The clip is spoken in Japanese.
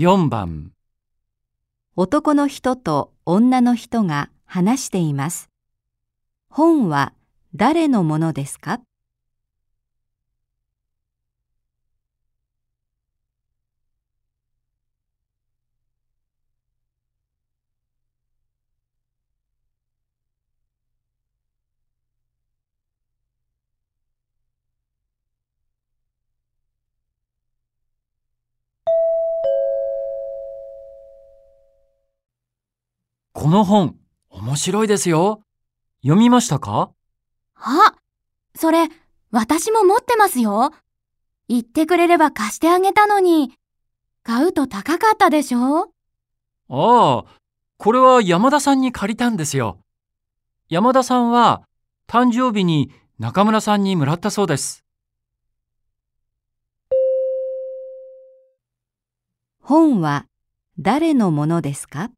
4番、男の人と女の人が話しています。本は誰のものですか？この本、面白いですよ。読みましたか？あ、それ、私も持ってますよ。言ってくれれば貸してあげたのに。買うと高かったでしょ？ああ、これは山田さんに借りたんですよ。山田さんは誕生日に中村さんにもらったそうです。本は誰のものですか？